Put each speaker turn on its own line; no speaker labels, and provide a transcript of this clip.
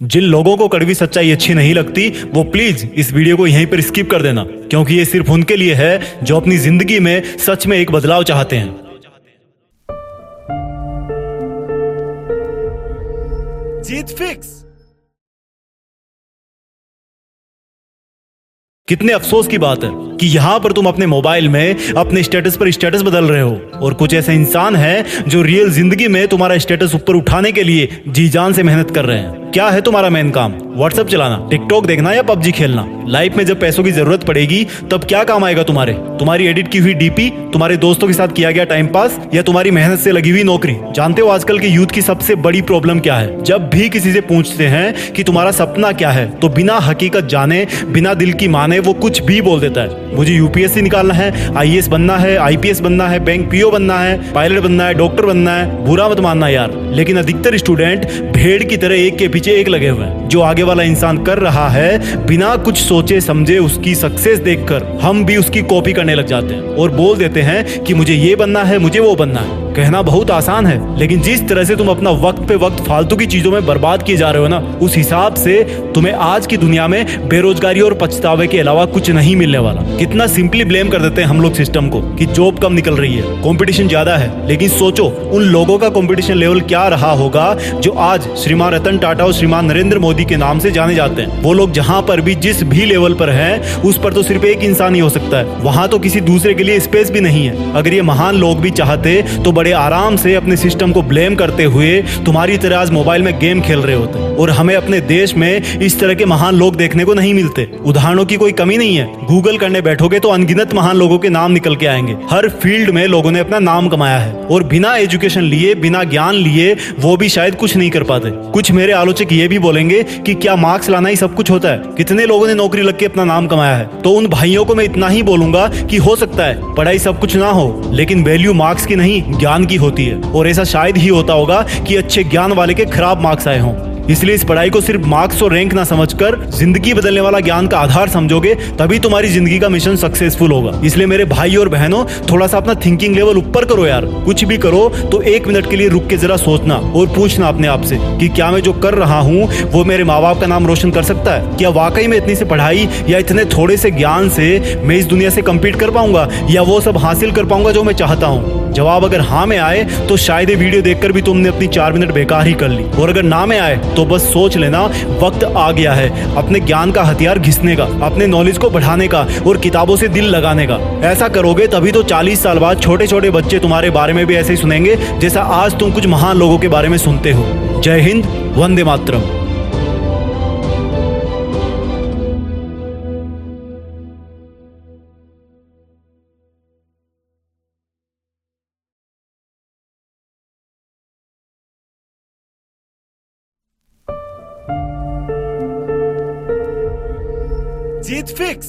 जिन लोगों को कड़वी सच्चाई अच्छी नहीं लगती, वो प्लीज़ इस वीडियो को यहीं पर स्किप कर देना, क्योंकि ये सिर्फ़ उनके लिए है जो अपनी ज़िंदगी में सच में एक बदलाव चाहते हैं। जीत फिक्स कितने अफसोस की बात है कि यहाँ पर तुम अपने मोबाइल में अपने स्टेटस पर स्टेटस बदल रहे हो, और कुछ ऐसे इंसान हैं जो रियल ज़िंदगी में तुम्हारा स्टेटस ऊपर उठाने के लिए जी जान से मेहनत कर रहे हैं। क्या है तुम्हारा मेन काम? व्हाट्सएप चलाना टिकटॉक देखना या पबजी खेलना? लाइफ में जब पैसों की ज़रूरत पड़ेगी, तब क्या काम आएगा तुम्हारे? तुम्हारी एडिट की हुई डीपी तुम्हारे दोस्तों के साथ किया गया टाइम पास या तुम्हारी मेहनत से लगी हुई नौकरी? जानते हो आजकल के यूथ की सबसे बड़ी प्रॉब्लम क्या है? जब भी किसी से पूछते हैं कि तुम्हारा सपना क्या है तो बिना हकीकत जाने, बिना दिल की माने, वो कुछ भी बोल देता है। मुझे यूपीएससी निकालना है आईएएस बनना है आईपीएस बनना है बैंक पीओ बनना है पायलट बनना है डॉक्टर बनना है, बुरा मत मानना यार। लेकिन अधिकतर स्टूडेंट भेड़ की तरह एक के पीछे एक लगे हुए हैं। जो आगे वाला इंसान कर रहा है, बिना कुछ सोचे समझे उसकी सक्सेस देखकर हम भी उसकी कॉपी करने लग जाते हैं और बोल देते हैं कि मुझे ये बनना है, मुझे वो बनना है। कहना बहुत आसान है, लेकिन जिस तरह से तुम अपना वक्त पे वक्त फालतू की चीज़ों में बर्बाद किए जा रहे हो ना, उस हिसाब से तुम्हें आज की दुनिया में बेरोजगारी और पछतावे के अलावा कुछ नहीं मिलने वाला। कितना सिंपली ब्लेम कर देते हैं हम लोग सिस्टम को कि जॉब कम निकल रही है कंपटीशन ज़्यादा है। लेकिन सोचो, उन लोगों का कंपटीशन लेवल क्या रहा होगा जो आज श्रीमान रतन टाटा और श्रीमान नरेंद्र मोदी के नाम से जाने जाते हैं? वो लोग जहाँ पर भी, जिस भी लेवल पर है, उस पर तो सिर्फ़ एक इंसान ही हो सकता है। वहाँ तो किसी दूसरे के लिए स्पेस भी नहीं है। अगर ये महान लोग भी चाहते तो बड़े आराम से अपने सिस्टम को ब्लेम करते हुए तुम्हारी तरह आज मोबाइल में गेम खेल रहे होते और हमें अपने देश में इस तरह के महान लोग देखने को नहीं मिलते। उदाहरणों की कोई कमी नहीं है। गूगल करने बैठोगे तो अनगिनत महान लोगों के नाम निकल के आएँगे। हर फ़ील्ड में लोगों ने अपना नाम कमाया है। और बिना एजुकेशन लिए, बिना ज्ञान लिए वो भी शायद कुछ नहीं कर पाते। कुछ मेरे आलोचक ये भी बोलेंगे कि क्या मार्क्स लाना ही सब कुछ होता है? कितने लोगों ने नौकरी लग के अपना नाम कमाया है? तो उन भाइयों को मैं इतना ही बोलूँगा कि हो सकता है, पढ़ाई सब कुछ ना हो, लेकिन वैल्यू मार्क्स की नहीं, ज्ञान की होती है। और ऐसा शायद ही होता होगा कि अच्छे ज्ञान वाले के खराब मार्क्स आए हों। इसलिए इस पढ़ाई को सिर्फ़ मार्क्स और रैंक ना समझकर ज़िंदगी बदलने वाला ज्ञान का आधार समझोगे, तभी तुम्हारी ज़िंदगी का मिशन सक्सेसफुल होगा। इसलिए मेरे भाई और बहनों, थोड़ा सा अपना थिंकिंग लेवल ऊपर करो यार। कुछ भी करो तो एक मिनट के लिए रुक के जरा सोचना और पूछना अपने आप से कि क्या मैं जो कर रहा हूँ, वो मेरे माँ बाप का नाम रोशन कर सकता है? क्या वाकई में इतनी से पढ़ाई या इतने थोड़े से ज्ञान से मैं इस दुनिया से कम्पीट कर पाऊँगा? या वो सब हासिल कर पाऊँगा जो मैं चाहता हूँ? जवाब अगर हाँ में आए तो शायद ये वीडियो देखकर भी तुमने अपनी चार मिनट बेकार ही कर ली। और अगर ना में आए तो बस सोच लेना, वक्त आ गया है अपने ज्ञान का हथियार घिसने का, अपने नॉलेज को बढ़ाने का और किताबों से दिल लगाने का। ऐसा करोगे, तभी तो 40 साल बाद छोटे छोटे बच्चे तुम्हारे बारे में भी ऐसे ही सुनेंगे, जैसा आज तुम कुछ महान लोगों के बारे में सुनते हो। जय हिंद, वंदे मातरम। जीत फिक्स